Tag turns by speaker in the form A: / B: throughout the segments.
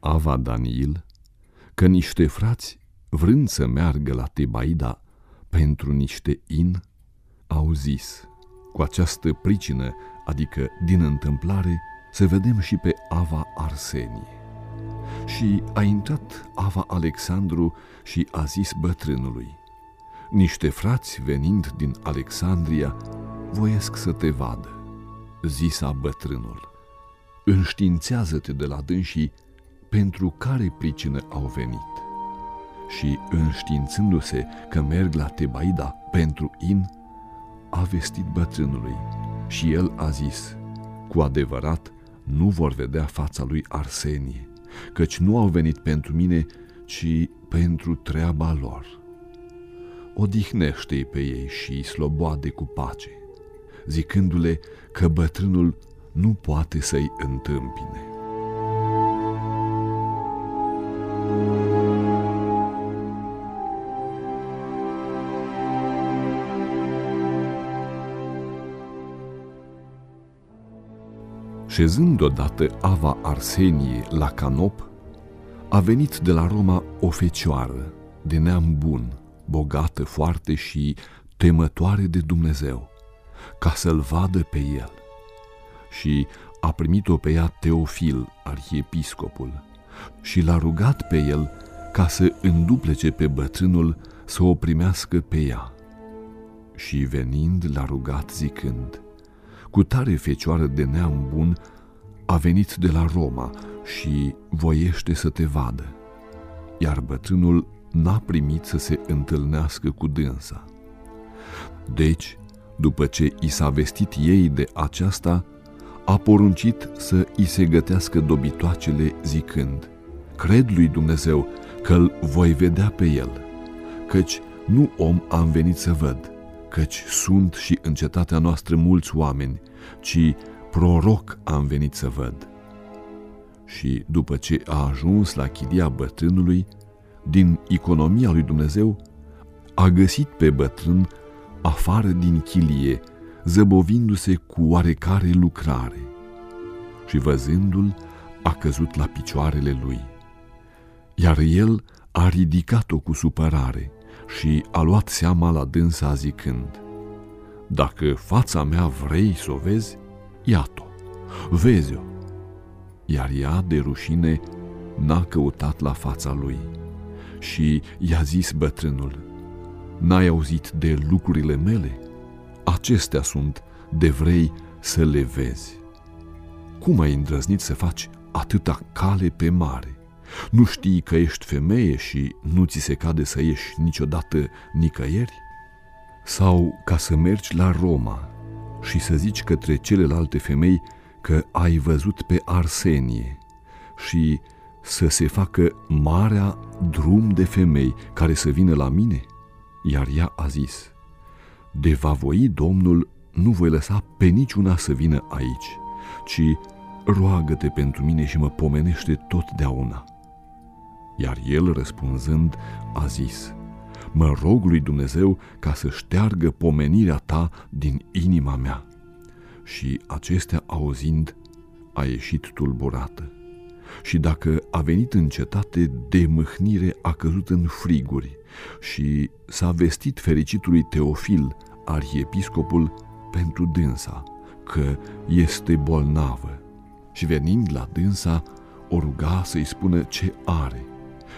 A: Ava Daniil că niște frați, vrând să meargă la Tebaida pentru niște in, au zis, cu această pricină, adică din întâmplare, să vedem și pe Ava Arsenie. Și a intrat Ava Alexandru și a zis bătrânului, Niște frați venind din Alexandria voiesc să te vadă, zisa bătrânul. Înștiințează-te de la dânsii pentru care pricină au venit. Și înștiințându-se că merg la Tebaida pentru in, a vestit bătrânului și el a zis, cu adevărat nu vor vedea fața lui Arsenie, căci nu au venit pentru mine, ci pentru treaba lor. Odihnește-i pe ei și sloboade cu pace, zicându-le că bătrânul nu poate să-i întâmpine. Șezând odată Ava Arsenie la canop, a venit de la Roma o fecioară de neam bun, bogată foarte și temătoare de Dumnezeu, ca să-l vadă pe el. Și a primit-o pe ea Teofil, arhiepiscopul, și l-a rugat pe el ca să înduplece pe bătrânul să o primească pe ea. Și venind l-a rugat zicând, cu tare fecioară de neam bun, a venit de la Roma și voiește să te vadă. Iar bătrânul n-a primit să se întâlnească cu dânsa. Deci, după ce i s-a vestit ei de aceasta, a poruncit să i se gătească dobitoacele zicând, Cred lui Dumnezeu că-l voi vedea pe el, căci nu om am venit să văd, căci sunt și în cetatea noastră mulți oameni, ci proroc am venit să văd. Și după ce a ajuns la chidia bătrânului, din economia lui Dumnezeu, a găsit pe bătrân afară din chilie, zăbovindu-se cu oarecare lucrare. Și văzându-l, a căzut la picioarele lui. Iar el a ridicat-o cu supărare și a luat seama la dânsa zicând, Dacă fața mea vrei să o vezi, iată-o, vezi-o. Iar ea, de rușine, n-a căutat la fața lui și i-a zis bătrânul, N-ai auzit de lucrurile mele? Acestea sunt de vrei să le vezi. Cum ai îndrăznit să faci atâta cale pe mare? Nu știi că ești femeie și nu ți se cade să ieși niciodată nicăieri? Sau ca să mergi la Roma și să zici către celelalte femei că ai văzut pe Arsenie și să se facă marea drum de femei care să vină la mine? Iar ea a zis, de va voi Domnul, nu voi lăsa pe niciuna să vină aici, ci roagă-te pentru mine și mă pomenește totdeauna. Iar el, răspunzând, a zis, mă rog lui Dumnezeu ca să șteargă pomenirea ta din inima mea. Și acestea auzind, a ieșit tulburată. Și dacă a venit în cetate de mâhnire, a căzut în friguri și s-a vestit fericitului Teofil, arhiepiscopul, pentru dânsa, că este bolnavă. Și venind la dânsa, o ruga să-i spună ce are,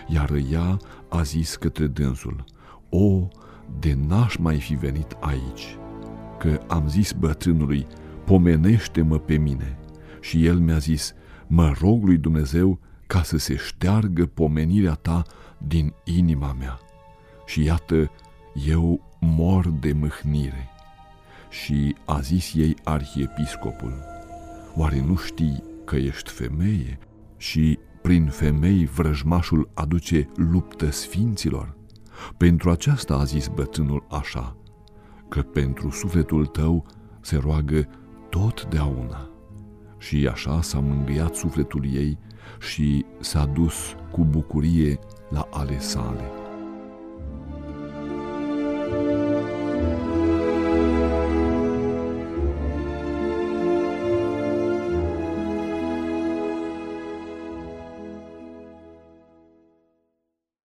A: iar ea a zis către dânsul, O, de n-aș mai fi venit aici, că am zis bătrânului, pomenește-mă pe mine. Și el mi-a zis, mă rog lui Dumnezeu ca să se șteargă pomenirea ta din inima mea. Și iată, eu mor de mâhnire. Și a zis ei arhiepiscopul, oare nu știi că ești femeie și prin femei vrăjmașul aduce luptă sfinților? Pentru aceasta a zis bătrânul așa, că pentru sufletul tău se roagă totdeauna. Și așa s-a mângâiat sufletul ei și s-a dus cu bucurie la ale sale.